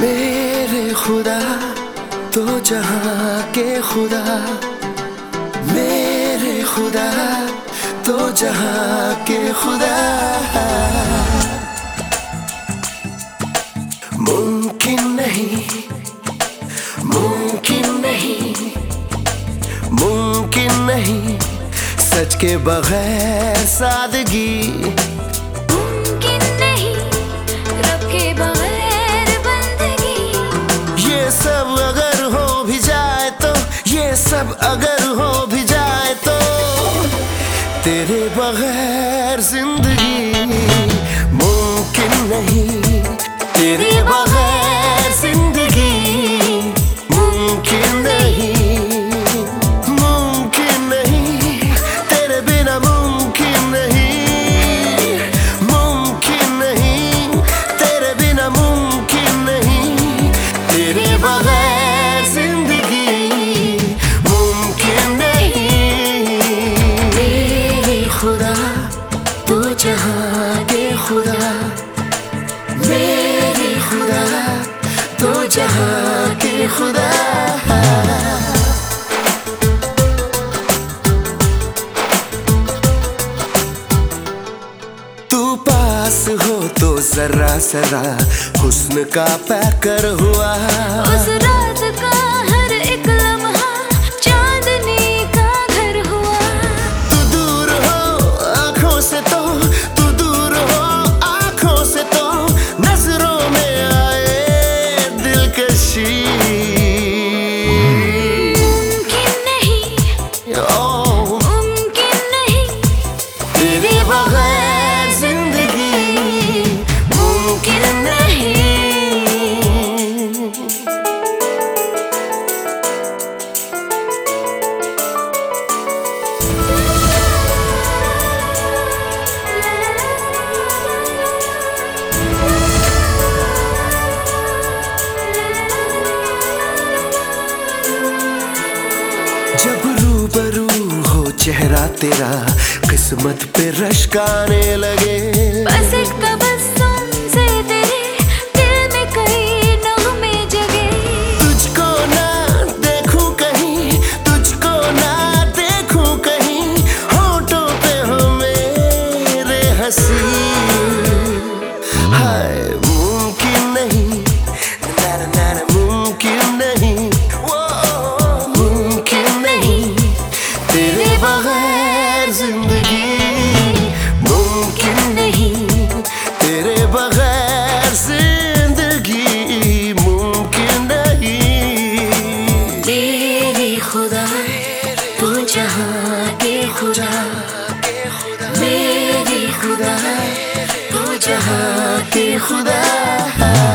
मेरे खुदा तो जहाँ के खुदा। मेरे खुदा तो जहाँ के खुदा। मुमकिन नहीं मुमकिन नहीं मुमकिन नहीं। सच के बगैर सादगी सब अगर हो भी जाए तो तेरे बगैर ज़िंदगी मुमकिन नहीं। तेरे बगैर ज़िंदगी मुमकिन नहीं। मुमकिन नहीं। तेरे बिना मुमकिन नहीं। मुमकिन नहीं। तेरे बिना मुमकिन नहीं। तेरे बगैर तू पास हो तो जरा सरा हुस्न का पैकर हुआ। जब चेहरा तेरा किस्मत पे रश्काने लगे। बस एक तबस्सुम से तेरे दिल में कई नगमे जगे। तुझको ना देखूँ कहीं तुझको ना देखूँ कहीं होठों पे हो मेरे हँसी। हाय Judá.